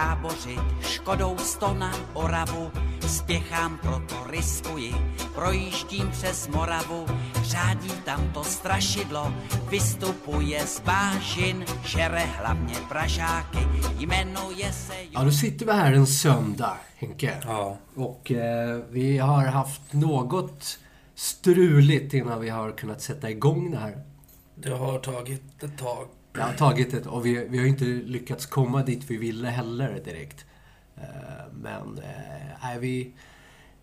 tábořit, škodou sto na Oravu, spěchám, proto riskuji, projíždím přes Moravu, řádí tam to strašidlo, vystupuje z bážin, žere hlavně Pražáky, jmenuje se... Ja, då sitter vi här en söndag, Henke. Ja. Och eh, vi har haft något struligt innan vi har kunnat sätta igång det här. Det har tagit ett tag. Det har tagit ett och vi, vi har inte lyckats komma dit vi ville heller direkt. Eh, men, eh, nej, vi...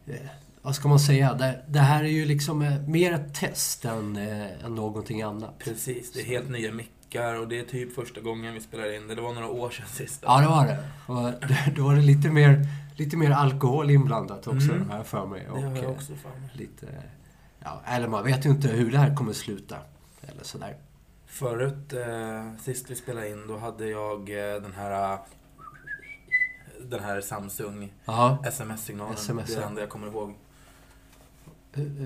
Eh, vad ska man säga? Det, det här är ju liksom mer ett test än, än någonting annat. Precis, det är helt nya mickar och det är typ första gången vi spelar in det. Det var några år sedan sist. Ja, det var det. Och då var det lite mer, lite mer alkohol inblandat också, Mm. jag för mig. Det har jag också för mig. lite... Ja, eller man vet ju inte hur det här kommer sluta. Eller sådär. Förut, eh, sist vi spelade in, då hade jag eh, den här... eh, Den här Samsung sms-signalen. SMS, det är det enda jag kommer ihåg.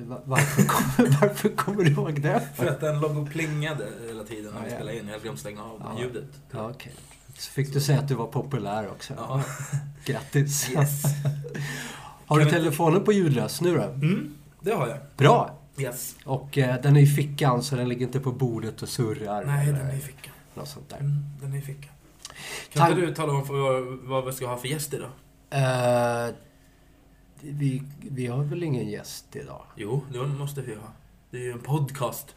Va- Varför, kommer, varför kommer du ihåg det? För att den låg och plingade hela tiden när Ja, vi spelade in. Jag hade glömt stänga av Ja. ljudet. Ja, okej. Så fick du säga att du var populär också. Ja. Grattis. Yes. Har du telefonen på ljudlös nu då? Mm, det har jag. Bra! Yes. Och eh, den är i fickan så den ligger inte på bordet och surrar. Nej, eller den är i fickan. Något sånt där. Mm, den är i fickan. Kan inte du tala om för vad, vad vi ska ha för gäst idag? Eh, vi, vi har väl ingen gäst idag? Jo, det måste vi ha. Det är ju en podcast.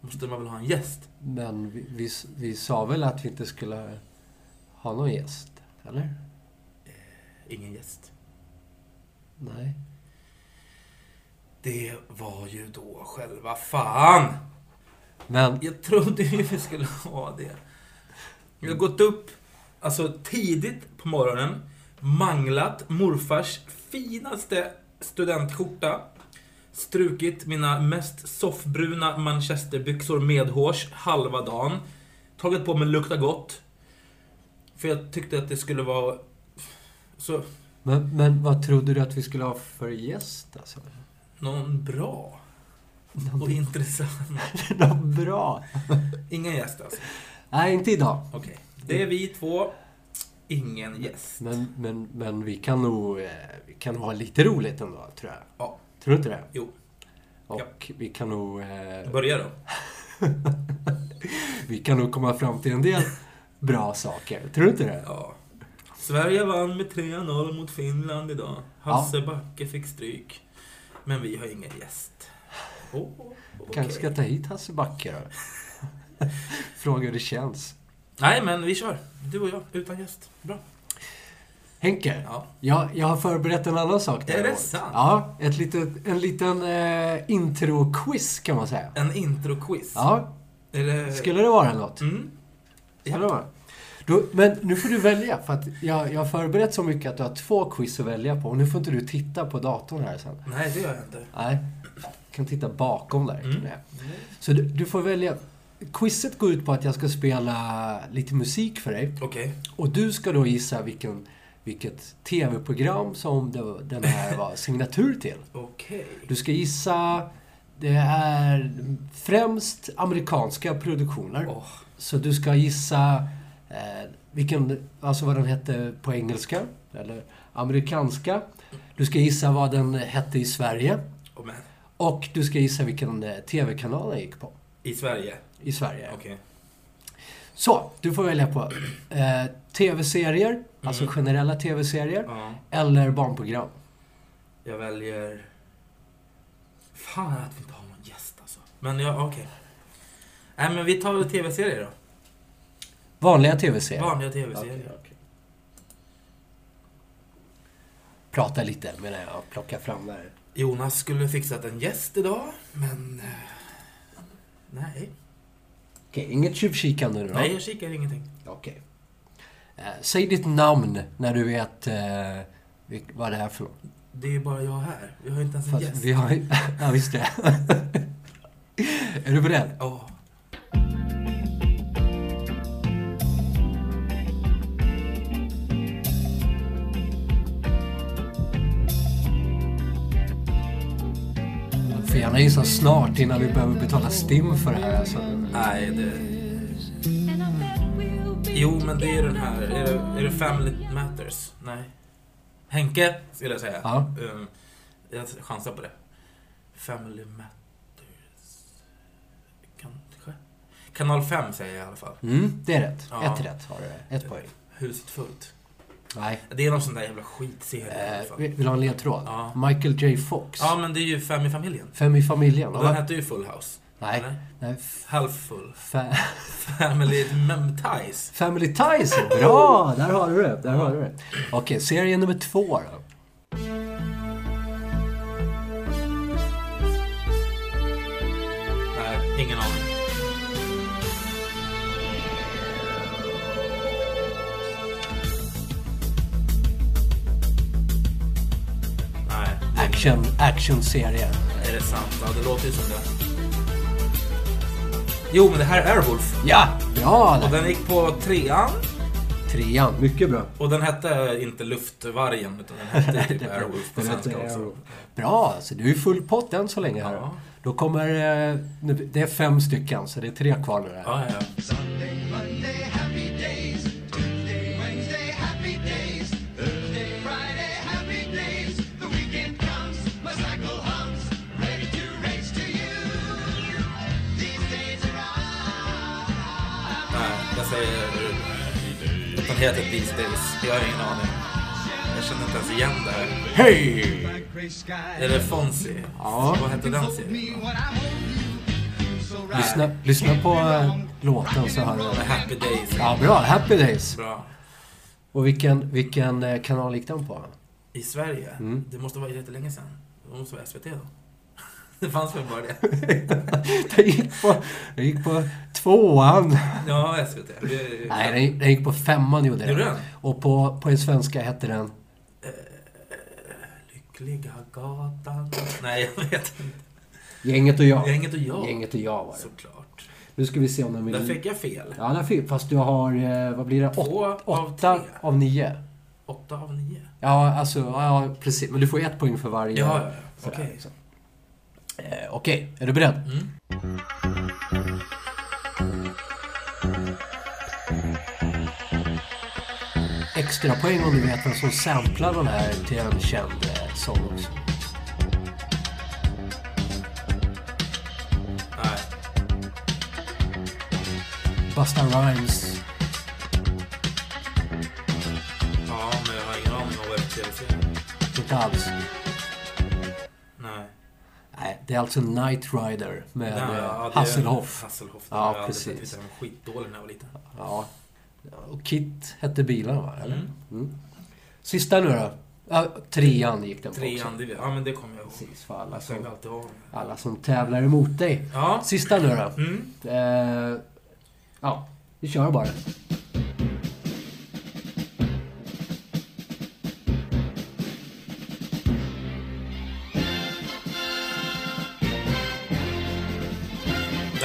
Måste man väl ha en gäst? Men vi, vi, vi sa väl att vi inte skulle ha någon gäst? Eller? Ingen gäst. Nej. Det var ju då själva fan! Men Jag trodde ju vi skulle ha det. Jag har gått upp, alltså tidigt på morgonen, manglat morfars finaste studentskjorta, strukit mina mest soffbruna manchesterbyxor medhårs halva dagen, tagit på mig lukta gott, för jag tyckte att det skulle vara så, Men, men vad trodde du att vi skulle ha för gäst alltså? Någon bra och intressant. Något bra? Ingen gäst alltså. Nej, inte idag. Okej. Det är vi två. Ingen gäst. Men, men, men vi kan nog eh, vi kan ha lite roligt ändå, tror jag. Ja. Tror du inte det? Jo. Och vi kan nog... Eh, Börja då. vi kan nog komma fram till en del bra saker. Tror du inte det? Ja. Sverige vann med 3-0 mot Finland idag. Hasse Backe fick stryk. Men vi har ingen gäst. Oh, okej. Kanske ska ta hit Hasse Backe då? Fråga hur det känns. Nej, men vi kör. Du och jag, utan gäst. Bra. Henke, Ja. jag, jag har förberett en annan sak. Är det sant? Ja, ett litet, en liten eh, intro-quiz kan man säga. En intro-quiz. Ja, det... skulle det vara något? Mm. Skulle det vara? Då, men nu får du välja, för att jag, jag har förberett så mycket att du har två quiz att välja på. Och nu får inte du titta på datorn här sen. Nej, det gör jag inte. Nej, du kan titta bakom där. Mm. Så du, du får välja. Quizet går ut på att jag ska spela lite musik för dig. Okej. Och du ska då gissa vilken, vilket tv-program som den här var signatur till. Okej. Du ska gissa... Det är främst amerikanska produktioner. Åh. Så du ska gissa eh, vilken, alltså vad den hette på engelska, eller amerikanska. Du ska gissa vad den hette i Sverige. Oh. Och du ska gissa vilken eh, TV-kanal den gick på I Sverige? i Sverige. Okej. Så, du får välja på eh, TV-serier, alltså generella TV-serier, Ja. eller barnprogram. Jag väljer... Fan att vi inte har någon gäst alltså. Men ja, okej. Nej, men vi tar tv-serier då. Vanliga TV-serier. Vanliga tv-serier. Okej, okej. Prata lite medan jag plockar fram där. Jonas skulle fixat en gäst idag, men... eh, Nej. Okej, inget tjuvkikande nu då? Nej, jag kikar ingenting. Okej. Eh, säg ditt namn när du vet eh, vad det är för något. Det är bara jag här. Vi har inte ens en Fast gäst. vi har Ja, visst det. är du beredd? Ja. Du gärna gissa snart innan vi behöver betala STIM för det här. Alltså. Nej, det... Jo, men det är den här. Är det, är det Family Matters? Nej. Henke, skulle jag säga. Ja. Um, jag chansar på det. Family Matters. Kanske. Kanal 5 säger jag i alla fall. Mm, det är rätt. Ja. Ett rätt har du. Ett poäng. Huset fullt. Nej. Det är någon sån där jävla skitserie Eh, vill du ha en ledtråd? Ja. Michael J Fox. Ja, men det är ju Fem i familjen. Fem i familjen. Och va? den hette ju Full House. Nej. Eller? Nej. f- Half Full. fa- Family Ties. Family Ties. Bra! Där har du det. Där har du det. Okej, serie nummer två då. Action, actionserie. är det sant? Ja, det låter ju som det. Jo, men det här är Airwolf. Ja! Bra Och där. den gick på trean. Trean. Mycket bra. Och den hette inte Luftvargen, utan den hette typ Airwolf på Den svenska heter också. Airwolf. Bra, alltså du är full pott än så länge här. Ja. Då kommer... eh, nu- Det är fem stycken, så det är tre kvar nu. Här. Ja, ja, ja. Sunday, Monday, Den heter These Days. Jag har ingen aning. Jag känner inte ens igen det här. Hej! det Fonzie? Ja. Vad hette den serien? Lyssna, lyssna på eh, låten så hör du. Happy Days. Ja, bra. Happy Days. Bra. Och vilken, vilken eh, kanal gick den på? I Sverige? Mm. Det måste vara jättelänge sedan. Det måste vara SVT då. Det fanns väl bara det? Den gick på, den gick på tvåan. Ja, SVT. Det- Nej, den, gick- den gick på femman gjorde den. den? Och på, på en svenska hette den... Lyckliga gatan. Nej, jag vet inte. Gänget och jag. Gänget och jag. Gänget och jag var det. Såklart. Nu ska vi se om den vill... Där fick jag fel. Ja, där fick, fast du har... eh, Vad blir det? Åt, Två av åtta tre. av nio. Åtta av nio. Ja, alltså... Ja, precis. Men du får ett poäng för varje. Ja, ja, ja. sådär, Okej. Eh, Okej, är du beredd? Mm. Extra poäng om du vet vem som samplar den här till en känd eh, sång också. Nej. Busta Rhymes. Ja, men jag har ingen aning om vad det är. Inte alls. Det är alltså Night Rider med Nej, eh, ja, Hasselhoff. Hasselhoff. Ja, Ja, jag precis. den var skitdålig när jag var liten. Ja. Och Kit hette bilarna va? Eller? Mm. Mm. Sista nu då? Ja, trean gick den på Trean, också. det, ja men det kommer jag ihåg. Precis, för alla som, alla som tävlar emot dig. Ja. Sista nu då? Mm. Eh, ja, vi kör bara.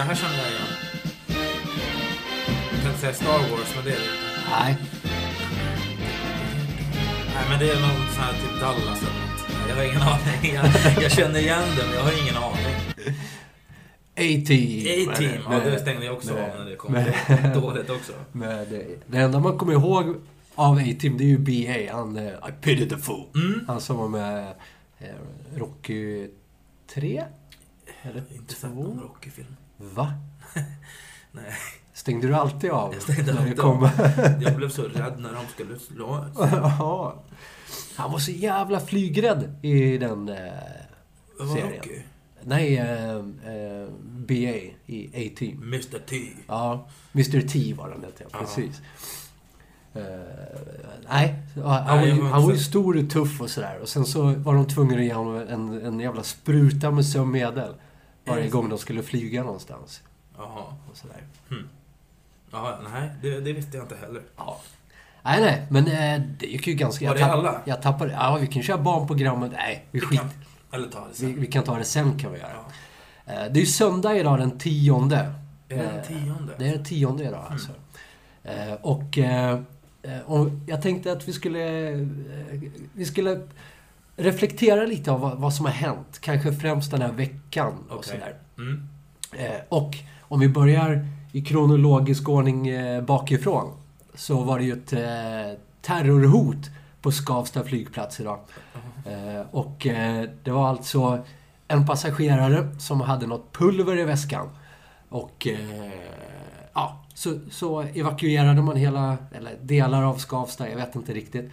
Här känner jag igen. Jag tänkte säga Star Wars, men det är det inte. Nej, Nej, men det är någon sån här typ Dallas eller något. Jag har ingen aning. Jag, jag känner igen det, men jag har ingen aning. A-Team. A-Team, ja det stängde jag också med- av när det kom. med- Dåligt också. med- Det enda man kommer ihåg av A-Team det är ju B.A. Han, eh, I pity the fool. Mm. Han som var med eh, Rocky 3? Eller Inte sett någon 2? Rocky-film. Va? Nej, Stängde du alltid av? jag stängde när det alltid kom? av. Jag blev så rädd när de skulle slå. Ja. Han var så jävla flygrädd i den eh, serien. Rocky? Nej, eh, eh, B.A. i A-Team. Mr T. Ja, Mr T var han hette, Ja. precis. Eh, nej, han, Nej, var jag ju, han var ju stor och tuff och sådär. Och sen så var de tvungna att ge honom en, en jävla spruta med sömnmedel. Varje det gång de skulle flyga någonstans. Jaha. Och sådär. Jaha, nej, det, det visste jag inte heller. Ja. Nej, nej, men eh, det gick ju ganska... Var jag det tapp- alla? Jag tappade... Ja, vi kan köra barnprogrammet. Nej, vi, Vi skit, kan, eller ta det vi, sen. vi kan ta det sen kan vi göra. Ja. Eh, det är ju söndag idag den tionde. Är det den Eh, tionde? Det är den tionde idag alltså. Eh, och, och jag tänkte att vi skulle, vi skulle reflektera lite av vad, vad som har hänt. Kanske främst den här veckan och Okej. sådär. Mm. Eh, och om vi börjar i kronologisk ordning eh, bakifrån. så var det ju ett eh, terrorhot på Skavsta flygplats idag. Eh, och eh, det var alltså en passagerare som hade något pulver i väskan. Och eh, ja, så, så evakuerade man hela, eller delar av Skavsta, jag vet inte riktigt.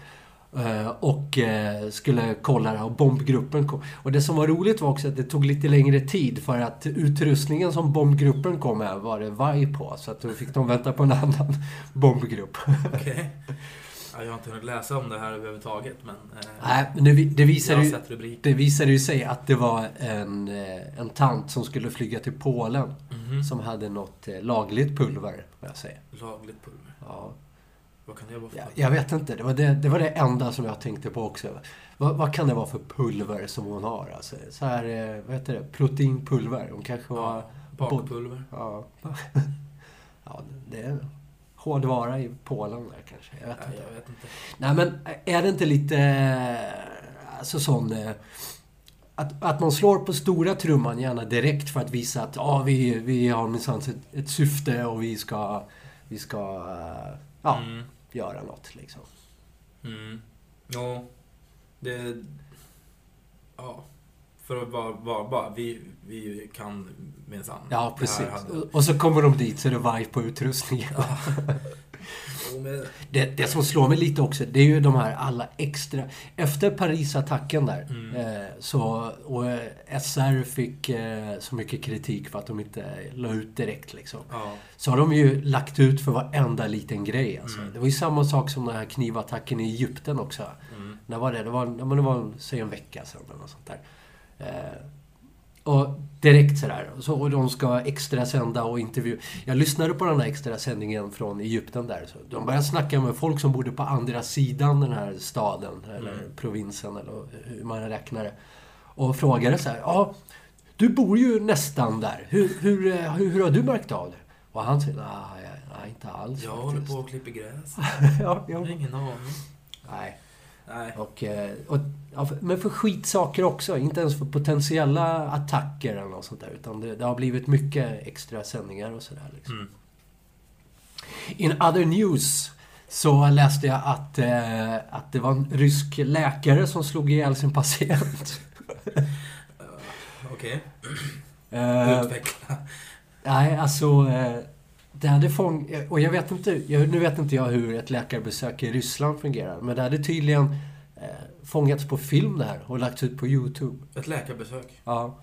Eh, Och eh, skulle kolla det här och bombgruppen kom. Och det som var roligt var också att det tog lite längre tid för att utrustningen som bombgruppen kom med var det vaj på. Så att då fick de vänta på en annan bombgrupp. Okej. Ja, jag har inte hunnit läsa om det här överhuvudtaget, men... Eh, Nej, men det, det visade ju... Det visade ju sig att det var en, en tant som skulle flyga till Polen Mhm. som hade något lagligt pulver, vad jag säger. Lagligt pulver. Ja. Vad kan det vara för Jag, jag vet inte, det var det, det var det enda som jag tänkte på också. Vad, vad kan det vara för pulver som hon har? Alltså, så här, eh, vad heter det? Proteinpulver. Hon kanske var... Ja, bakpulver. Ja. ja, det är hårdvara i Polen där kanske. Jag vet Nej, inte. jag vet inte. Nej men är det inte lite... eh, Alltså sån... eh, Att, att man slår på stora trumman gärna direkt för att visa att ja, vi, vi har minsann ett, ett syfte och vi ska... Vi ska... Ja, Mm. Göra något liksom. Mm. Jo, det... Ja. För att vara, vara, bara, vi, vi kan minsann. Ja, precis. hade- Och- så kommer de dit så är det vaj på utrustningen. Men- Det, det som slår mig lite också, det är ju de här alla extra... Efter Parisattacken där, Mm. eh, så... Och eh, SR fick eh, så mycket kritik för att de inte la ut direkt liksom. Ja. Så har de ju lagt ut för varenda liten grej alltså. Mm. Det var ju samma sak som den här knivattacken i Egypten också. Mm. När var det? Det var, det var säg en vecka sedan eller något sånt där. Eh, och direkt sådär. Så, och de ska extra sända och intervju. Jag lyssnade på den här extra sändningen från Egypten där. Så de började snacka med folk som bodde på andra sidan den här staden. Eller Mm. provinsen eller hur man räknar det. Och frågade så här. Ja, du bor ju nästan där. Hur, hur, hur, hur har du märkt av det? Och han säger, nej, nej inte alls Jag håller faktiskt." på och klipper gräs. ja, Jag har ja. ingen aning. Nej. Nej. Och, eh, och, ja, men för skitsaker också. Inte ens för potentiella attacker eller något sånt där. Utan det, det har blivit mycket extra sändningar och sådär. Liksom. Mm. In other news så läste jag att, eh, att det var en rysk läkare som slog ihjäl sin patient. Okej, Eh, utveckla. nej, alltså... Eh, det hade fång... Och jag vet inte... Jag, nu vet inte jag hur ett läkarbesök i Ryssland fungerar. Men det hade tydligen eh, fångats på film det här och lagts ut på YouTube. Ett läkarbesök. Ja.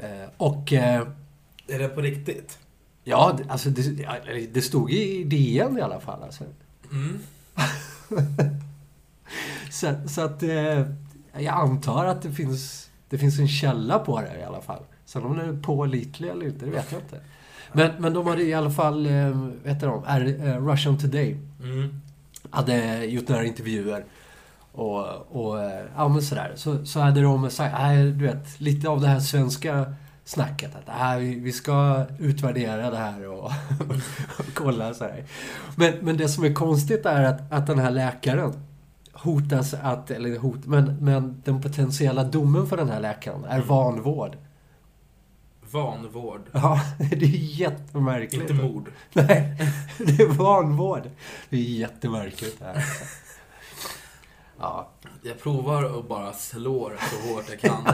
Eh, och... Eh, Är det på riktigt? ja, alltså det, det stod i DN i alla fall. Alltså. Mm. Så, så att... Eh, jag antar att det finns, det finns en källa på det i alla fall. Sen om den är pålitlig eller inte, det vet jag inte. Men, men de hade i alla fall, eh, vad heter de? R, eh, Russian Today Mm. hade gjort några intervjuer. Och, och eh, ja men sådär. Så, så hade de sagt, du vet, lite av det här svenska snacket. Att nej, vi, ska utvärdera det här och, och kolla sådär. Men, men det som är konstigt är att, att den här läkaren hotas att, eller hot, men, men den potentiella domen för den här läkaren är vanvård. Vanvård. Ja, det är jättemärkligt. Inte mord. Nej, det är vanvård. Det är jättemärkligt det här. Ja, Jag provar att bara slå det så hårt jag kan.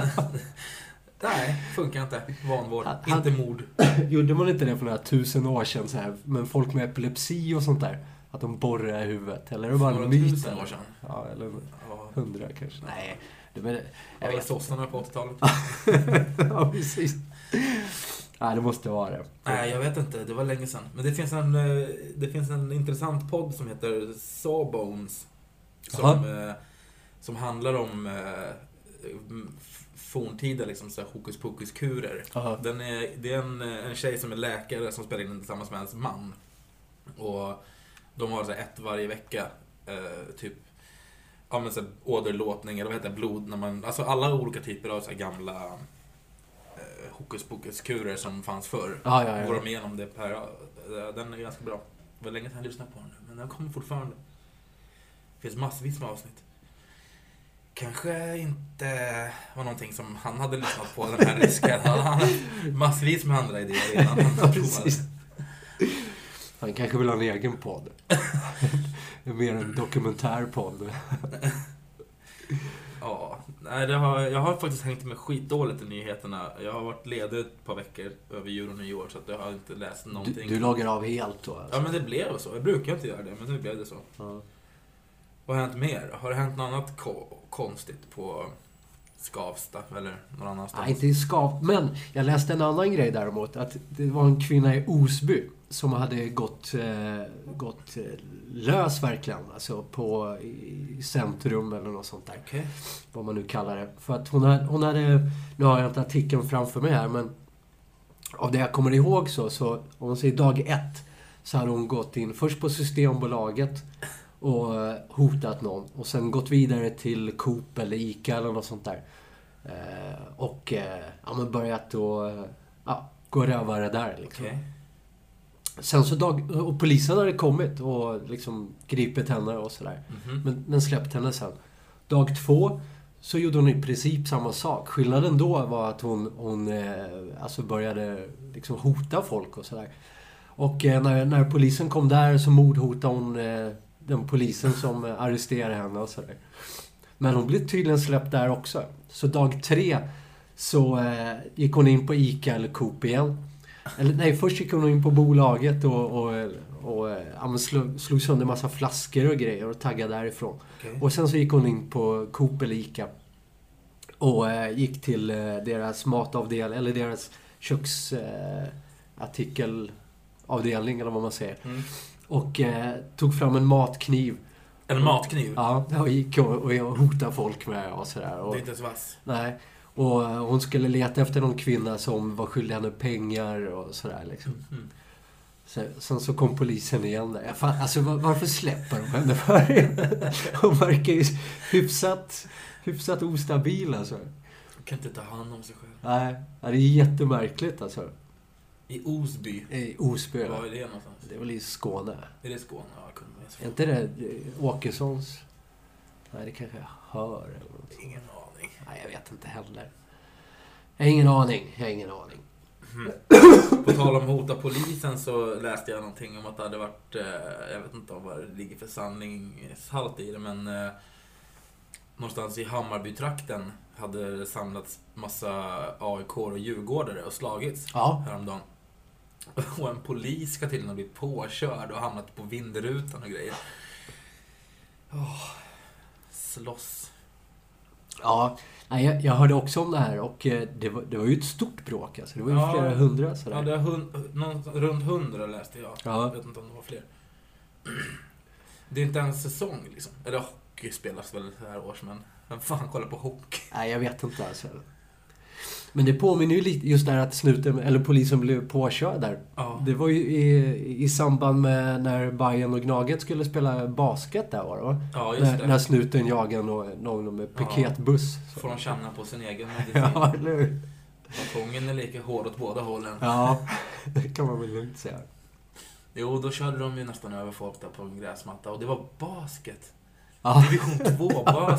Nej, funkar inte. Vanvård. Han- Inte mord. gjorde man inte det för några tusen år sedan så här, men folk med epilepsi och sånt där? Att de borrar i huvudet? Eller är det bara en myt? tusen år sedan. Ja, eller hundra kanske. Nej, det, men, jag vet sossarna på 80-talet. Ja, precis. Nej, det måste vara det. Nej, jag vet inte. Det var länge sedan. Men det finns en, eh, det finns en intressant podd som heter Sawbones. Som, eh, som handlar om eh, forntida liksom, så här hokus pokus-kurer. Den är, det är en, en tjej som är läkare som spelar in den tillsammans med hennes man. Och de har så här ett varje vecka. Eh, typ ja, men så här, åderlåtning, eller vad heter det, blod. När man, alltså alla olika typer av så här gamla hokus pokus-kurer som fanns förr. Ja, ja, Går de igenom det per... Den är ganska bra. Det var länge sedan jag lyssnade på den nu, men den kommer fortfarande. Det finns massvis med avsnitt. Kanske inte var någonting som han hade lyssnat på, den här ryska. Han hade massvis med andra idéer innan han precis. Han kanske vill ha en egen podd. Mer en dokumentärpodd. Ja, nej, det har, jag har faktiskt hängt med skitdåligt i nyheterna. Jag har varit ledig ett par veckor över jul och nyår så att jag har inte läst Du, någonting. du lagar av helt då alltså. Ja, men det blev så. Jag brukar inte göra det, men nu blev det så. Ja. Vad har hänt mer? Har det hänt något annat ko- konstigt på Skavsta eller någon annanstans? Nej, inte i skap. Men jag läste en annan grej däremot. Att det var en kvinna i Osby som hade gått, eh, gått eh, lös verkligen. Alltså på, i centrum eller något sånt där. Okej. Vad man nu kallar det. För att hon hade, hon hade nu har jag inte artikeln framför mig här men av det jag kommer ihåg så, så om man säger dag ett så hade hon gått in först på Systembolaget och eh, hotat någon och sen gått vidare till Coop eller ICA eller något sånt där. Eh, och eh, ja, men börjat då, ja, gå rövare där liksom. Okej. Sen så dag, och polisen hade kommit och liksom gripit henne och sådär. Mhm. Men, men släppt henne sen. Dag två så gjorde hon i princip samma sak. Skillnaden då var att hon, hon alltså började liksom hota folk och sådär. Och när, när polisen kom där så mordhotade hon den polisen som eh, arresterade henne och sådär. Men hon blev tydligen släppt där också. Så dag tre så eh, gick hon in på ICA eller Coop igen. Eller nej, först gick hon in på bolaget och, och, och eh, ja, men slog, slog sönder massa flaskor och grejer och taggade därifrån. Okej. Och sen så gick hon in på Coop eller Ica. Och eh, gick till eh, deras matavdelning, eller deras köksartikelavdelning eller vad man säger. Mm. Och eh, tog fram en matkniv. En matkniv? Ja, och gick och, och hotade folk med och sådär. Det Och, är inte ens vass. nej. Och eh, hon skulle leta efter någon kvinna som var skyldig henne pengar och sådär liksom. Mm. Sen, sen så kom polisen igen där. Fan, alltså var, varför släpper de henne för? Hon verkar ju hyfsat, hyfsat ostabil alltså. Kan inte ta hand om sig själv. Nej, det är jättemärkligt alltså. I Osby. I Osby. Var är det någonstans? Det är väl i Skåne? Är det Skåne? Ja, jag kunde Är inte det eh, Åkessons? Nej, det kanske jag hör eller. Ingen aning. Nej, jag vet inte heller. Jag har ingen aning. Jag har ingen aning. På tal om hota polisen så läste jag någonting om att det hade varit, eh, jag vet inte om vad det ligger för sanningshalt i det, men eh, någonstans i Hammarbytrakten hade det samlats massa AIK och djurgårdare och slagits Ja. häromdagen. Och en polis ska tydligen ha blivit påkörd och hamnat på vindrutan och grejer. Åh, slåss. Ja, jag, jag hörde också om det här och eh, det var, det var ju ett stort bråk alltså. Det var ju Ja. flera hundra sådär. Ja, det är hund, någon, runt hundra läste jag. Ja. Jag vet inte om det var fler. Det är inte en säsong liksom. Eller hockey spelas väl så här års, men vem fan kollar på hockey? Nej, jag vet inte alltså. Men det påminner ju lite, just här att snuten, eller polisen blev påkörd där. Ja. Det var ju i, i samband med när Bayern och Gnaget skulle spela basket där var det va? Ja, just När, det. när snuten jagade någon, någon med piketbuss. Får de känna på sin egen medicin. Ja, eller hur? Batongen är lika hård åt båda hållen. Ja, det kan man väl lugnt säga. Jo, då körde de ju nästan över folk där på en gräsmatta. Och det var basket. Ja. Division 2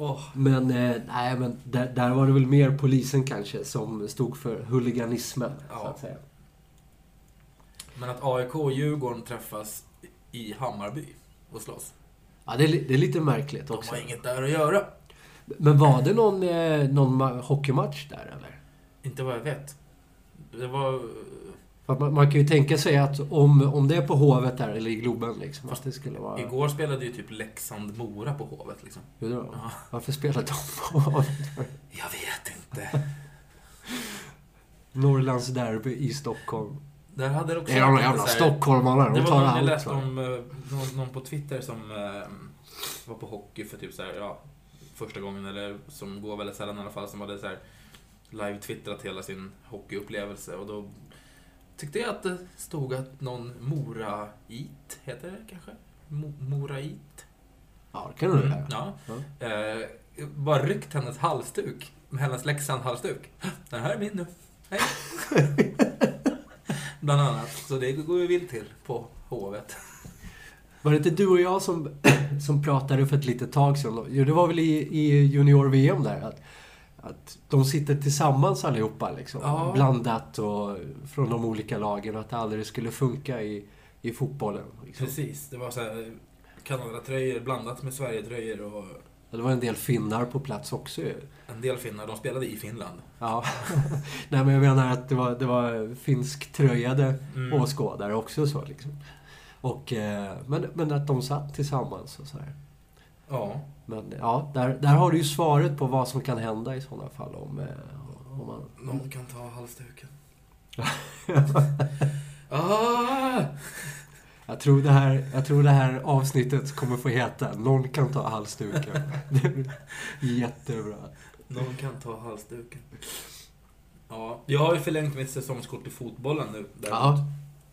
Åh, Men, eh, nej men där, där var det väl mer polisen kanske som stod för huliganismen, så Ja. att säga. Men att AIK och Djurgården träffas i Hammarby och slåss. Ja, det är, det är lite märkligt De också. har inget där att göra. Men var det någon, eh, någon ma- hockeymatch där eller? Inte vad jag vet. Det var... Man, man kan ju tänka sig att om, om det är på Hovet där, eller i Globen liksom, att det skulle vara... Igår spelade ju typ Leksand-Mora på Hovet liksom. Hur då? Ja. Varför spelar de på Hovet? Jag vet inte. Norrlands derby i Stockholm. Där hade det också Det är de jävla stockholmarna, de tar någon jag allt. läste om, eh, någon, någon på Twitter som eh, var på hockey för typ så här, ja, första gången, eller som går väldigt sällan i alla fall, som hade så här live-twittrat hela sin hockeyupplevelse och då tyckte jag att det stod att någon Mora-it, heter det kanske? Mo- Mora-it? Ja, det kan du göra. Ja. Ja. Eh, bara ryckt hennes halsduk, hennes Leksand-halsduk. Den här är min nu. Hej! Bland annat. Så det går ju vilt till på Hovet. Var det inte du och jag som, som pratade för ett litet tag sedan? Jo, det var väl i, i junior-VM där. Att, att de sitter tillsammans allihopa liksom. Ja. Blandat och från de olika lagen att det aldrig skulle funka i, i fotbollen. Liksom. Precis, det var så här Kanada-tröjor blandat med Sverige-tröjor och Det var en del finnar på plats också ju. en del finnar, de spelade i Finland. Ja. Nej men jag menar att det var, det var finsktröjade Mm. åskådare också så liksom. Och, eh, men, men att de satt tillsammans och så här. Ja, Men ja, där, där har du ju svaret på vad som kan hända i sådana fall om, eh, om man... någon kan ta halsduken. ah! Jag tror, det här, jag tror det här avsnittet kommer få heta Någon kan ta halsduken. Det blir jättebra. Någon kan ta halsduken. Ja, jag har ju förlängt mitt säsongskort i fotbollen nu. däremot. Ja,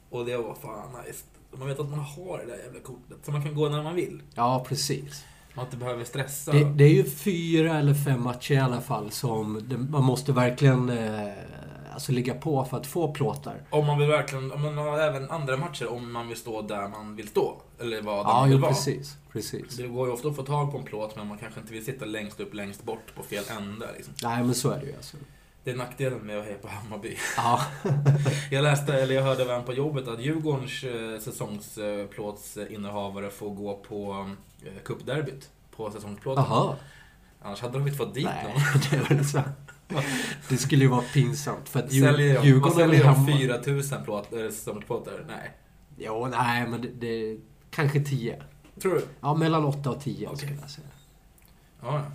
Och det var fan nice. Man vet att man har det där jävla kortet. Så man kan gå när man vill. ja precis. Man inte behöver stressa. Det, det är ju fyra eller fem matcher i alla fall som man måste verkligen eh, alltså ligga på för att få plåtar. Om man vill verkligen, om man har även andra matcher om man vill stå där man vill stå. Eller där Ja, man vill vara. precis. precis. Det går ju ofta att få tag på en plåt men man kanske inte vill sitta längst upp, längst bort på fel ände. Liksom. Nej, men så är det ju alltså. Det är nackdelen med att heja på Hammarby. Ja, Jag läste, eller jag hörde även på jobbet att Djurgårdens eh, säsongsplåtsinnehavare får gå på cupderbyt på säsongsplåten. aha. Annars hade de inte fått dit Nej, någon. det så. Det skulle ju vara pinsamt för att Säljer de, Djurgården säljer de? hemma. 4000 plåt, äh, säsongsplåtar? Nej. Jo, nej, men det, det kanske tio. Tror du? Ja, mellan åtta och tio Okej. skulle jag säga. Ja, ja.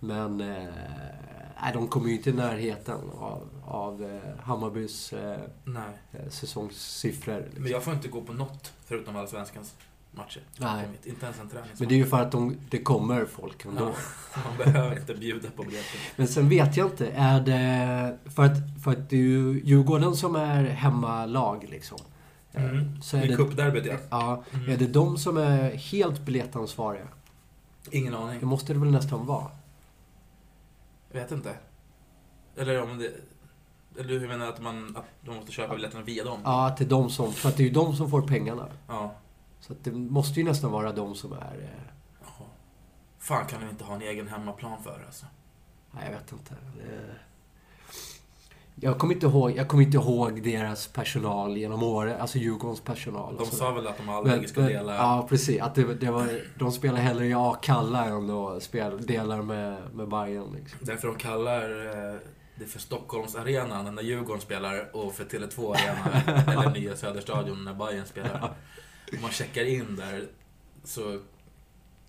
Men eh, de kommer ju inte i närheten av, av eh, Hammarbys eh, Nej. eh, säsongssiffror. Liksom. Men jag får inte gå på något förutom Allsvenskans matcher. Nej. Inte ens en träningsmatch. Men det är ju för att de, det kommer folk ändå. Ja, man behöver inte bjuda på biljetter. Men sen vet jag inte, är det... För att, för att det är ju Djurgården som är hemmalag liksom. Eh, Mm. Så är det, cupderbyt, ja. ja, Mm. är det de som är helt biljettansvariga? Ingen Det aning. måste det väl nästan vara? Jag vet inte. Eller om det... Eller hur menar du att man, att de måste köpa biljetterna via dem? Ja, att det är de som... För att det är ju de som får pengarna. Ja. Så det måste ju nästan vara de som är... Eh, Jaha. Fan kan de inte ha en egen hemmaplan för alltså. nej, jag vet inte. Det, jag kommer inte ihåg, jag kommer inte ihåg deras personal genom åren, alltså Djurgårdens personal. De och sa väl att de aldrig ska dela... Ja, precis. Att det, det var, de spelar hellre i Akalla än att spela, delar med, med Bayern liksom. Därför de kallar eh, det för Stockholmsarenan när Djurgården spelar och för Tele2 Arena eller nya Söderstadion när Bayern spelar. Om man checkar in där så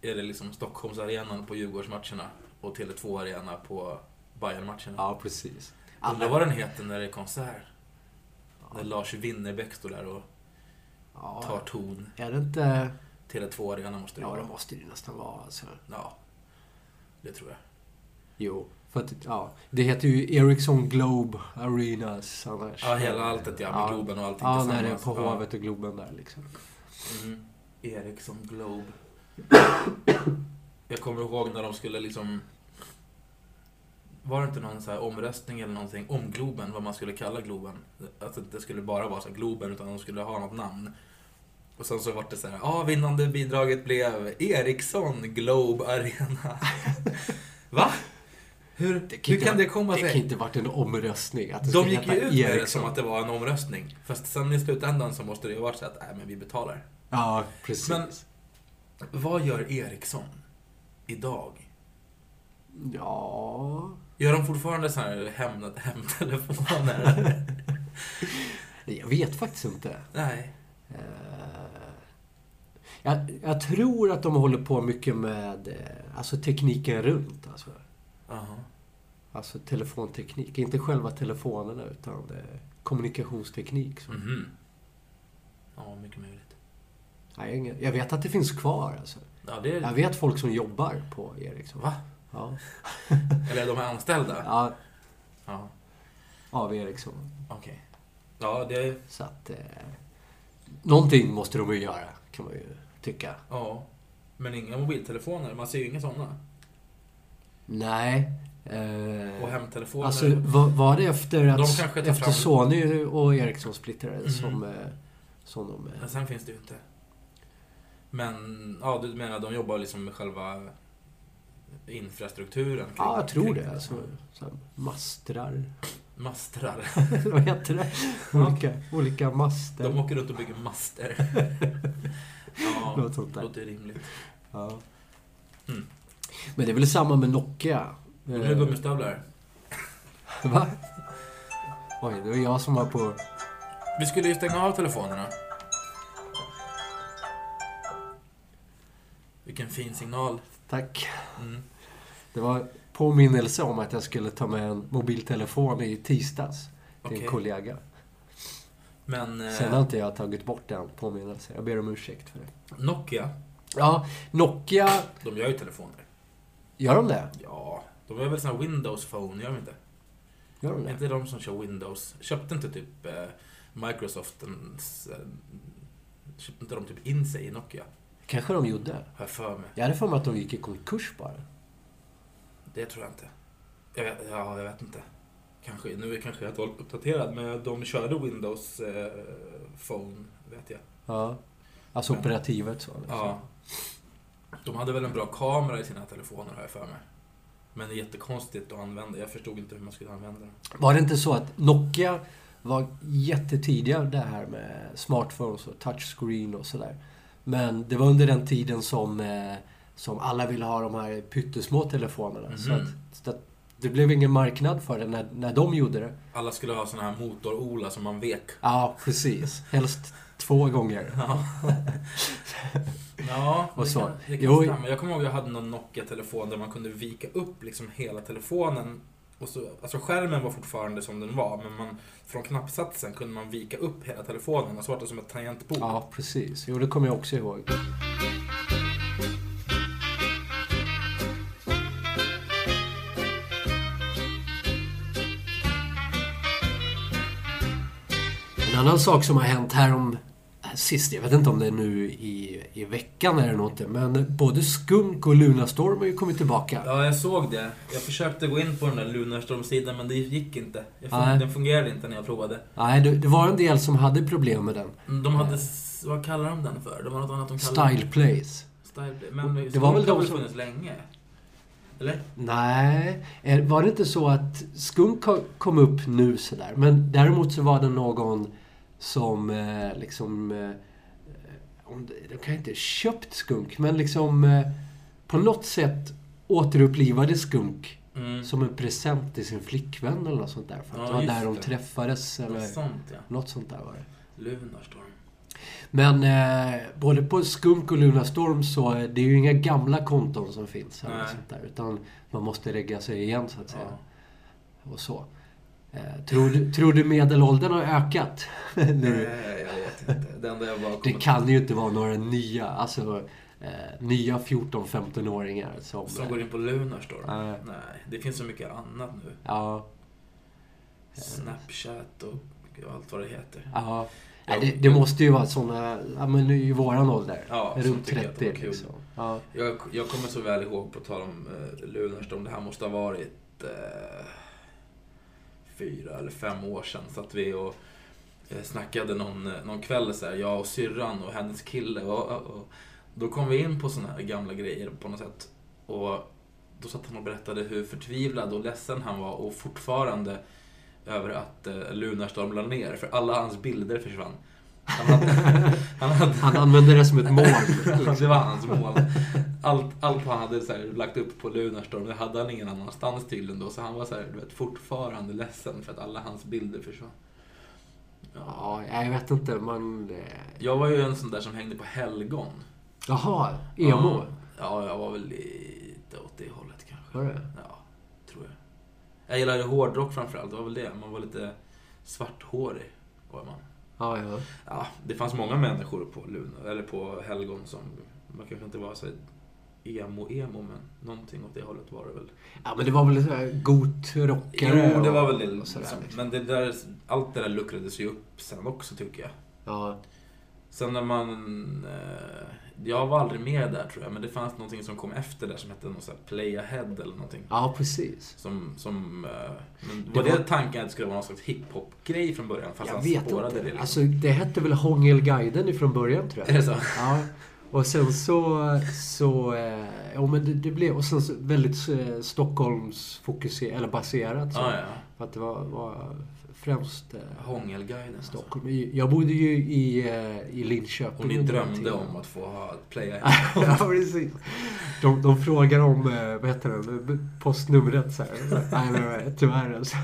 är det liksom Stockholmsarenan på Djurgårdsmatcherna och Tele2 Arena på Bayern-matcherna. Ja, precis. Undrar vad den heter när det är konsert. När Lars Winnerbäck står där och tar Ja, ton. är det inte... Tele2 Arena måste det Ja, vara. det måste det ju nästan vara alltså. Ja, det tror jag. Jo. För att, ja, det heter ju Ericsson Globe Arenas annars. Ja, hela alltet ja, med Globen och allting Ja, tillsammans. när det är på Ja. Hovet och Globen där liksom. Mm. Ericsson Globe. Jag kommer ihåg när de skulle liksom... Var det inte någon så här omröstning eller någonting om Globen, vad man skulle kalla Globen? Att det inte skulle bara vara så Globen, utan de skulle ha något namn. Och sen så var det så här, ja, vinnande bidraget blev Ericsson Globe Arena. Va? Hur, Det hur kan vara- det komma Det kan sig? inte varit en omröstning. Att det De gick ju ut med det som att det var en omröstning. Fast sen i slutändan så måste det ju varit så att, nej men vi betalar. Ja, precis. Men- Vad gör Ericsson idag? Ja... Gör de fortfarande så här hem, hemtelefoner? Jag vet faktiskt inte. Nej. Eh, Jag, jag tror att de håller på mycket med eh, alltså tekniken runt. Alltså, Aha. alltså telefonteknik. Inte själva telefonerna utan kommunikationsteknik. Så. Mhm. Ja, mycket möjligt. Nej, jag, vet att det finns kvar. Alltså. Ja, det är... Jag vet folk som jobbar på Ericsson. Va? Ja. Eller de är anställda? ja, Ja, av Ericsson. okej. Ja, det... Så att... Eh, någonting måste de ju göra, kan man ju tycka. Ja. Men inga mobiltelefoner, man ser ju inga sådana. Nej. Eh, Och hemtelefoner. Alltså, var, var det efter att De efter Sony och Ericsson splittrades Mhm. som, eh, som de... Men eh, sen finns det ju inte. Men, ja du menar de jobbar liksom med själva infrastrukturen. kring- Ja, jag tror det. Alltså, så här, mastrar. Mastrar. Vad heter det? Olika, olika master. De åker runt och bygger master. ja, Något sånt där. låter rimligt. Ja. Mm. Men det är väl samma med Nokia? De är gummistövlar. Va? Oj, det var jag som var på... Vi skulle ju stänga av telefonerna. Vilken fin signal. Tack. Mm. Det var påminnelse om att jag skulle ta med en mobiltelefon i tisdags till Okej. en kollega. Men eh, Sen har inte jag tagit bort den påminnelsen. Jag ber om ursäkt för det. Nokia, Ja, Nokia... de gör ju telefoner. Gör de det? Ja, de är väl såna Windows Phone, gör de inte? Gör de Är det? inte de som kör Windows? Köpte inte typ eh, Microsoft en, eh, Köpte inte de typ in sig i Nokia? Kanske de gjorde. Har jag för mig. Jag hade för mig att de gick i konkurs bara. Det tror jag inte. Jag vet, ja, jag vet inte. Kanske, nu är kanske jag dåligt uppdaterad, men de körde Windows eh, Phone, vet jag. Ja. Alltså Men- operativet så. liksom. Ja. De hade väl en bra kamera i sina telefoner, har jag för mig. Men det är jättekonstigt att använda. Jag förstod inte hur man skulle använda den. Var det inte så att Nokia var jättetidiga det här med smartphones och touchscreen och sådär. Men det var under den tiden som, eh, som alla ville ha de här pyttesmå telefonerna. Så, Mhm. att, så att det blev ingen marknad för det när, när de gjorde det. Alla skulle ha såna här motor-Ola som man vek. Ja, precis. Helst två gånger. Ja, ja Och det så. kan, det kan Jo, stämma. Jag kommer ihåg att jag hade någon Nokia-telefon där man kunde vika upp liksom hela telefonen. Och så, alltså skärmen var fortfarande som den var, men man, från knappsatsen kunde man vika upp hela telefonen. Och så var det som ett tangentbord. Ja, precis. Jo, det kommer jag också ihåg. En annan sak som har hänt här om sist, jag vet inte om det är nu i, i veckan eller något, men både Skunk och Lunarstorm har ju kommit tillbaka. Ja, jag såg det. Jag försökte gå in på den där Lunarstorm-sidan, men det gick inte. Jag fun- Nej. den fungerade inte när jag provade. Nej, det, det var en del som hade problem med den. De hade... s- Vad kallar de den för? Det var något annat de kallade Style Plays. Style. Men Det var väl har de som- funnits länge? Eller? Nej, eh, var det inte så att Skunk ko- kom upp nu sådär? Men däremot så var det någon som eh, liksom... Eh, de kan inte köpt Skunk, men liksom eh, på något sätt återupplivade Skunk Mm. som en present till sin flickvän eller något sånt där. För att Ja, det var där de det. träffades eller Något sånt, ja. något sånt där var det. Lunarstorm. Men eh, både på Skunk och Lunarstorm så är det ju inga gamla konton som finns. Eller sånt där, utan man måste regga sig igen så att säga. Ja. Och så. Eh, tror, du, tror du medelåldern har ökat? nu? Nej, jag vet inte. Det enda jag bara Det kan ju inte vara några nya, alltså eh, nya 14-15-åringar som... Som går in på Lunarstorm? Nej. Nej, det finns så mycket annat nu. Ja, Snapchat och allt vad det heter. ja. Nej, det, det måste ju vara såna, ja men i våran ålder. Ja, runt tycker att det 30 var kul. liksom. Ja. Jag, jag kommer så väl ihåg, på tal om eh, Lunarstorm, det här måste ha varit eh, fyra eller fem år sedan. satt vi och eh, snackade någon, eh, någon kväll, så här, jag och syrran och hennes kille. Och, och, och, då kom vi in på sådana här gamla grejer på något sätt. Och då satt han och berättade hur förtvivlad och ledsen han var och fortfarande över att eh, Lunarstorm la ner, för alla hans bilder försvann. Han hade, han hade, Han använder det som ett mål. liksom. det var hans mål. Allt, allt han hade så här, lagt upp på Lunarstorm, det hade han ingen annanstans tydligen då. Så han var så här, du vet, fortfarande ledsen för att alla hans bilder försvann. Ja. Ja, jag vet inte. Man... Jag var ju en sån där som hängde på helgon. Jaha, emo. Ja, ja, jag var väl lite åt det hållet kanske. Var det? Ja, tror jag. Jag gillade hårdrock framförallt, det var väl det. Man var lite svarthårig. Var man. Ja, ja. Ja, det fanns många människor på Luna, eller på helgon som, man kanske inte var så emo-emo, men någonting åt det hållet var det väl. Ja, men det var väl så här goth-rockare Jo, det var väl det. och sådär, liksom. Men det där, allt det där luckrades ju upp sen också, tycker jag. Ja. Sen när man... Eh, jag var aldrig med där, tror jag, men det fanns någonting som kom efter där som hette något så här Play Ahead eller någonting. ja, precis. Som, som, eh, men Det var det var- tanken att det skulle vara någon slags hiphop-grej från början? Fast Jag han vet spårade inte. det liksom. Alltså, det hette väl Hångelguiden ifrån början, tror Är jag. det så? Ja. Och sen så... så eh, ja, men det, det blev... Och sen så väldigt eh, Stockholms fokuserat, eller baserat. Så. Ja, ja. För att det var, var främst eh, Hångelguiden. Alltså. Stockholm. Jag bodde ju i, eh, i Linköping. Och ni drömde om att få ha playa ja, precis. De, de frågar om, eh, vad heter det, postnumret så här. Nej, nej, nej, tyvärr alltså.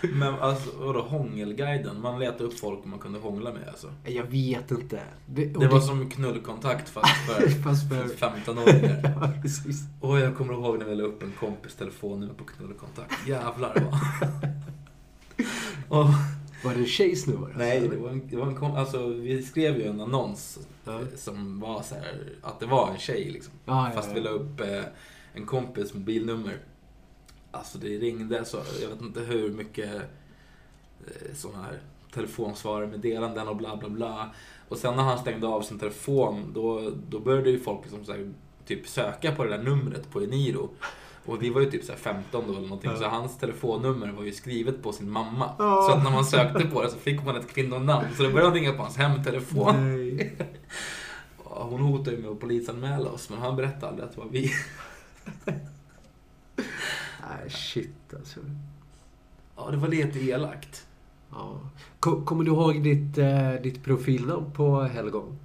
Men alltså, vadå hångelguiden? Man letade upp folk man kunde hångla med alltså. Jag vet inte. Det, Det var som knullkontakt fast för Fast för... 15-åringar. Ja, precis. Och jag kommer ihåg när vi la upp en kompis telefonnummer på knullkontakt. Jävlar vad. Och, Var det en tjejs nummer? alltså? nej, det var en, det var en kom, alltså vi skrev ju en annons Ja. eh, som var så här, att det var en tjej liksom. Ja, ja, Fast ja. vi la upp eh, en kompis mobilnummer. Alltså det ringde så, jag vet inte hur mycket eh, sådana här telefonsvarare meddelanden och bla bla bla. Och sen när han stängde av sin telefon då, då började ju folk liksom så här, typ söka på det där numret på Eniro. Och vi var ju typ så här 15 då eller någonting, Ja. så hans telefonnummer var ju skrivet på sin mamma. Ja. Så att när man sökte på det så fick man ett kvinnonamn. Så det började ringa på hans hemtelefon. Nej. Hon hotade ju med att polisanmäla oss, men han berättade aldrig att det var vi. Nej, shit alltså. Ja, det var lite elakt. Ja. Ko- Kommer du ihåg ditt, eh, ditt profilnamn på Helgon?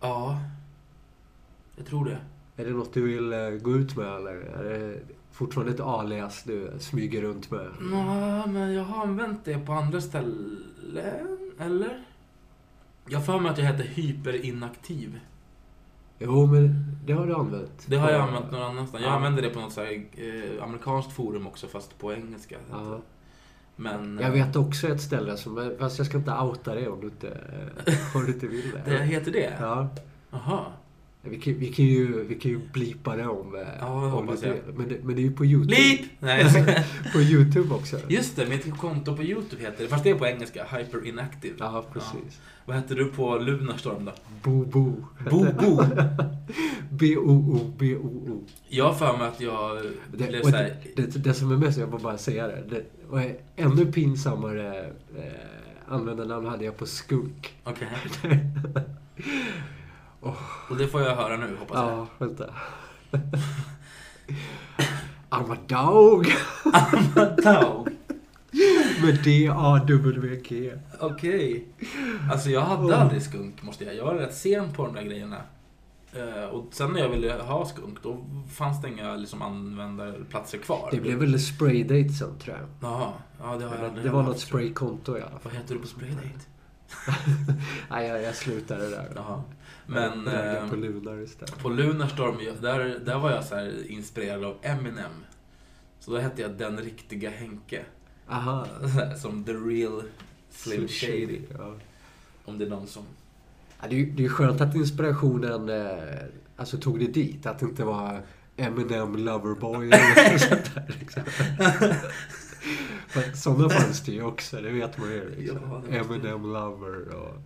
Ja, jag tror det. Är det något du vill eh, gå ut med eller är det fortfarande ett alias du smyger runt med? Nå, men jag har använt det på andra ställen, eller? Jag för mig att jag heter hyperinaktiv. Jo, men det har du använt. Det har jag använt någon annanstans. Jag Ja. använder det på något så här, eh, amerikanskt forum också, fast på engelska. Ja. Men... Jag eh, vet också ett ställe som, fast jag ska inte outa det om du inte, eh, om du inte vill det. Det heter det? Ja. Jaha. Vi kan, vi kan ju, vi kan ju blipa det om, eh, Ja, det om vill. Men det, men det är ju på YouTube. Leap! Nej. På YouTube också. Just det, mitt konto på YouTube heter det. Fast det är på engelska. Hyper inactive. Ja, precis. Vad heter du på Lunarstorm då? Bo Bo. Bobo. B-O-O, B-O-O. Jag har för mig att jag Det, blev såhär... det, det, det som är mest, jag får bara säga det. det och ännu pinsammare eh, användarnamn hade jag på Skunk. Okej. Och det får jag höra nu, hoppas jag. Ja, vänta. I'm a dog. Dog. Med D-A-W-G. Okej. Alltså jag hade Oh. aldrig skunk, måste jag. Jag var rätt sen på de där grejerna. Eh, och sen när jag ville ha skunk, då fanns det inga liksom, användarplatser kvar. Det blev väl spraydate sen tror jag. Jaha. Ja, det har jag Det, aldrig det var haft, något jag. spraykonto i alla fall. Vad heter du på Spraydate? Nej, jag, jag slutade där. Jaha. Men... Raggade eh, på Lunar istället. På Lunarstorm, där, där var jag så här inspirerad av Eminem. Så då hette jag Den riktiga Henke. Aha. Som the real Slim Shady. Ja. Om det är någon som... Ja, det, är det är skönt att inspirationen eh, alltså tog det dit. Att det inte var Eminem Loverboy eller sånt där. Liksom. Sådana fanns det ju också, det vet man ju. Liksom. Ja, Eminem Lover och,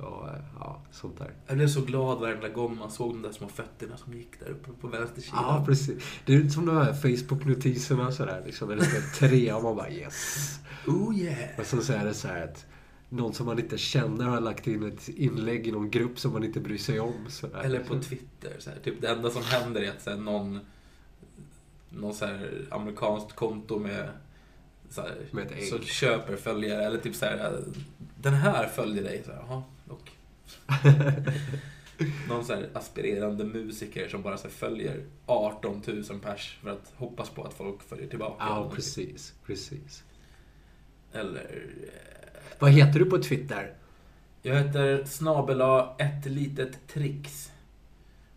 och eh, ja, sånt där. Jag blev så glad varenda gång man såg de där små fötterna som gick där uppe på vänster sida. Ja, precis. Det är som de här Facebook-notiserna sådär. Liksom, när det står tre och man bara yes. Oh yeah! Och sen så är det så här att någon som man inte känner har lagt in ett inlägg i någon grupp som man inte bryr sig om. Sådär. Eller på Twitter. Så här, typ det enda som händer är att så här, någon, någon så här, amerikanskt konto med, så, här, Med ett ägg. så köper följare. Eller typ så här, den här följer dig. Så här, och. Någon så här aspirerande musiker som bara så följer 18 000 pers för att hoppas på att folk följer tillbaka. Ja, någonting. precis. precis. Eller... eh, Vad heter du på Twitter? Jag heter snabela ett litet tricks.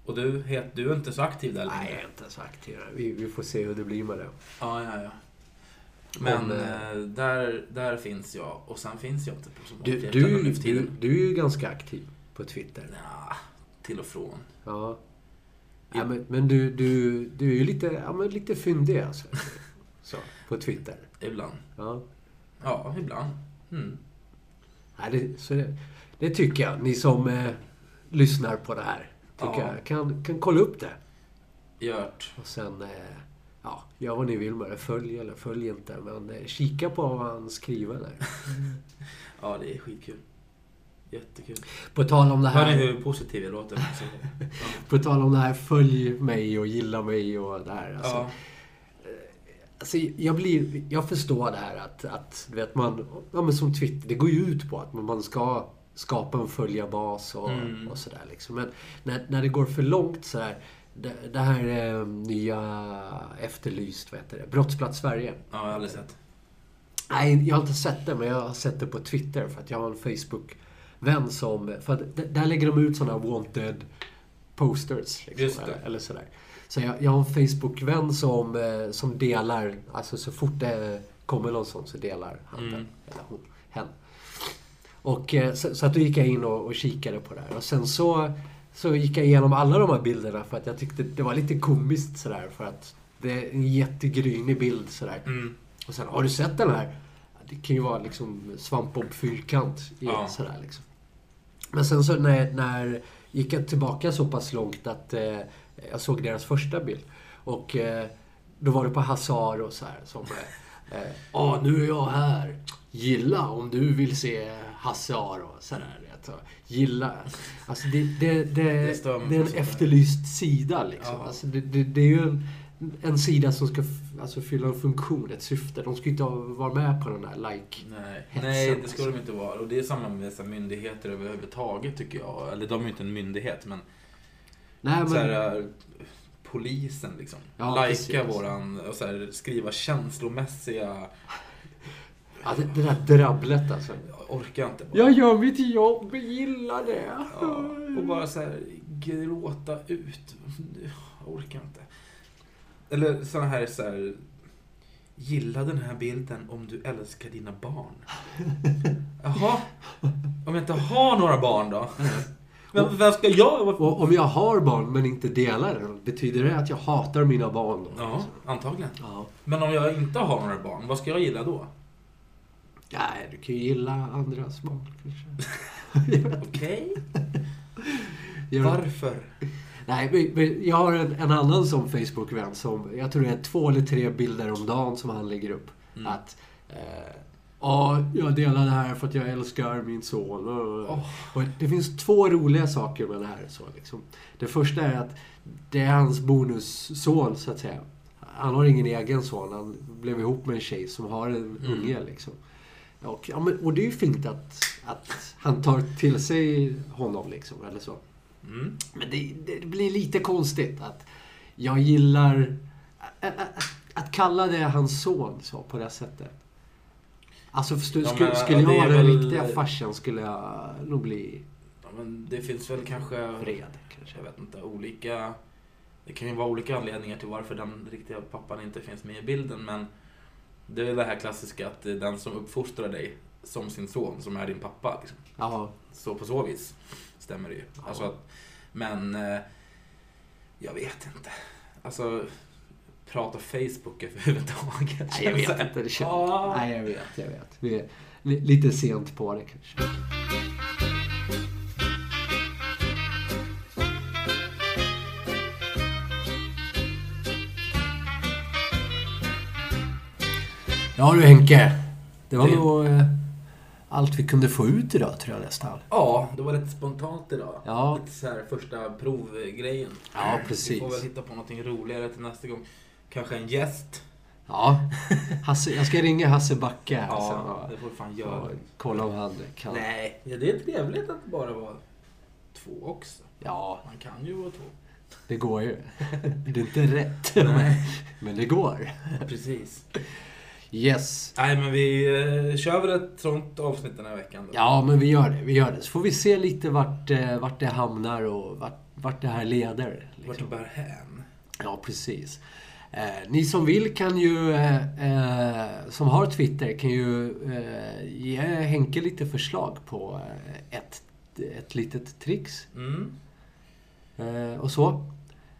Och du, het, du är inte så aktiv där Nej, längre? jag är inte så aktiv. Vi, vi får se hur det blir med det. Ja, ja, ja. Men Om, eh, eh, där, där finns jag. Och sen finns jag inte på så många Du, du, du, du är ju ganska aktiv på Twitter. Ja, till och från. Ja. ja men men du, du, du är ju lite, ja, men lite fyndig alltså. Så, på Twitter. Ibland. Ja. Ja, ibland. Mm. Ja, det, så det, det tycker jag. Ni som eh, lyssnar på det här. Tycker Ja. jag kan, kan kolla upp det. Gjort. Och sen, eh, ja, gör vad ni vill med det. Följ eller följ inte. Men eh, kika på vad han skriver där. Ja, det är skitkul. Jättekul. På tal om det Hör ni här, hur positiv jag låter? Så, ja. på tal om det här följ mig och gilla mig och det här. Alltså, ja. Alltså, jag, blir, jag förstår det här att, att vet, man, ja, men som Twitter, det går ju ut på att man ska skapa en följarbas och, Mm. och sådär. Liksom. Men när, när det går för långt så här, det, det här eh, nya Efterlyst, vad heter det? Brottsplats Sverige. ja, jag har aldrig sett. Nej, jag har inte sett det, men jag har sett det på Twitter för att jag har en Facebook-vän som... För att där lägger de ut sådana wanted posters. Liksom. Eller, eller sådär. Så jag, jag har en Facebook-vän som, eh, som delar, alltså så fort det kommer någon sån så delar han Mm. den. Eller hon, hen. Och eh, så, så att då gick jag in och, och kikade på det här. Och sen så, så gick jag igenom alla de här bilderna för att jag tyckte det var lite komiskt sådär. För att det är en jättegrynig bild sådär. Mm. Och sen, har du sett den här? Det kan ju vara liksom svampbob fyrkant i Ja. sådär liksom. Men sen så när, när gick jag tillbaka så pass långt att eh, jag såg deras första bild. Och eh, då var det på Hazard och så här som... Ja, eh, ah, nu är jag här. Gilla om du vill se Hazard och sådär. Gilla. Alltså det, det, det, Det det är en efterlyst sida liksom. Alltså det, det, det är ju en, en sida som ska alltså, fylla en funktion, ett syfte. De ska inte vara med på den där like. Nej. Hetsen, Nej, det liksom. ska de inte vara. Och det är samma med här, myndigheter överhuvudtaget tycker jag. Eller de är ju inte en myndighet, men, Nej, men, så här, äh, polisen liksom. Ja, Lajka våran, och så här, skriva känslomässiga... ja, det, det där drabblet alltså. Jag orkar inte bara. Jag gör mitt jobb, gillar det. Ja, och bara så här gråta ut. Jag orkar inte. Eller såna här, så här Gilla den här bilden om du älskar dina barn. Jaha? Om jag inte har några barn då? Men vem ska jag? Och om jag har barn men inte delar den, betyder det att jag hatar mina barn då? Ja, antagligen. Ja. Men om jag inte har några barn, vad ska jag gilla då? Nej, du kan ju gilla andras barn kanske. Okej? Varför? Nej, jag har en, en annan som Facebook-vän som, jag tror det är två eller tre bilder om dagen som han lägger upp. Mm. Att, eh, ja, jag delar det här för att jag älskar min son. Åh. och det finns två roliga saker med det här. Så, liksom. Det första är att det är hans bonusson, så att säga. Han har ingen egen son. Han blev ihop med en tjej som har en Mm. unge. Liksom. Och, ja, men, och det är ju fint att, att han tar till sig honom, liksom, eller så. Mm. Men det, det blir lite konstigt att jag gillar... Att, att, att kalla det hans son så på det sättet. Alltså förstå, Ja, men, skulle ja, jag vara den väl- riktiga farsan skulle jag nog bli Ja, men det finns väl kanske... vred kanske. Jag vet inte, olika... Det kan ju vara olika anledningar till varför den riktiga pappan inte finns med i bilden, men det är det här klassiska att det är den som uppfostrar dig som sin son som är din pappa. Liksom. Så på så vis stämmer det ju. Ja. Alltså att, men eh, jag vet inte. Alltså, prata Facebook överhuvudtaget. nej, jag vet inte. Det känns, ah. nej, jag vet, jag vet. Vi är li, lite sent på det kanske. Ja du Henke. Det var Det- nog eh, allt vi kunde få ut idag tror jag nästan. Ja, det var rätt spontant idag. Ja. Lite så här första provgrejen. Ja, Vi precis. får väl hitta på någonting roligare till nästa gång. Kanske en gäst. Ja. Hasse, jag ska ringa Hasse Backe här Ja, sen det får du fan göra. kolla om han kan. Nej, ja, det är trevligt att det bara var två också. Ja, Man kan ju vara två. det går ju. Det är inte rätt. Nej. Men det går. Precis. Yes. Nej, men vi eh, kör väl ett sånt avsnitt den här veckan då. Ja, men vi gör det. Vi gör det. Så får vi se lite vart, eh, vart det hamnar och vart, vart det här leder. Vart Liksom. det bär hän. Ja, precis. Eh, ni som vill kan ju, eh, eh, som har Twitter, kan ju ge Henke lite förslag på ett, ett litet tricks. Mm. Och så.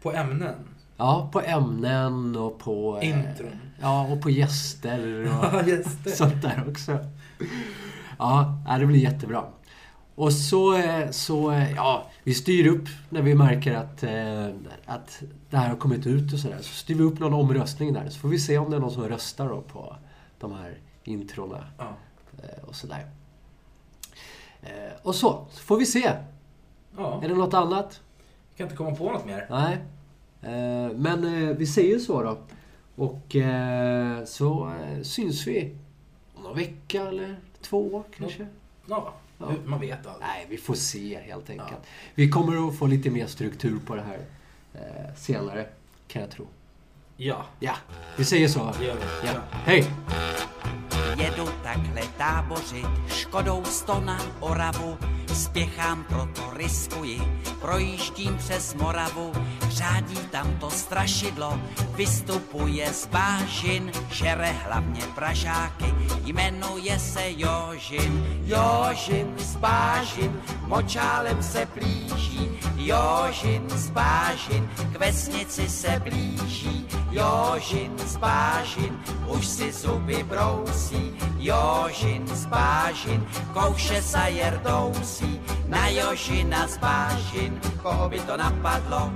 På ämnen. Ja, på ämnen och på... eh, Intron. Ja, och på gäster och det. sånt där också. Ja, det blir jättebra. Och så, eh, så, eh, ja, vi styr upp när vi märker att, att det här har kommit ut och sådär. Så styr vi upp någon omröstning där. Så får vi se om det är någon som röstar då på de här introna Ja. och sådär. Och så, så får vi se. Ja, Är det något annat? jag kan inte komma på något mer. Nej. Eh, men eh, vi säger så då. Och eh, så syns vi om någon vecka eller två kanske. Ja, Ja. man vet aldrig. Nej, vi får se helt enkelt. Vi kommer att få lite mer struktur på det här senare, kan jag tro. Ja, Ja, vi säger så. Ja. Ja. Hej! Jedu takhle tábořit, škodou sto na Oravu, spěchám, proto riskuji, projíždím přes Moravu, řádí tam to strašidlo, vystupuje z bážin, žere hlavně Pražáky, jmenuje se Jožin. Jožin z bážin, močálem se blíží, Jožin z bážin, k vesnici se blíží, Jožin z bážin, už si zuby brousí, Jožin z bážin, kouše sa jerdousí, na Jožina z bážin, koho by to napadlo,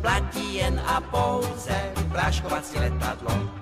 platí jen a pouze práškovací letadlo.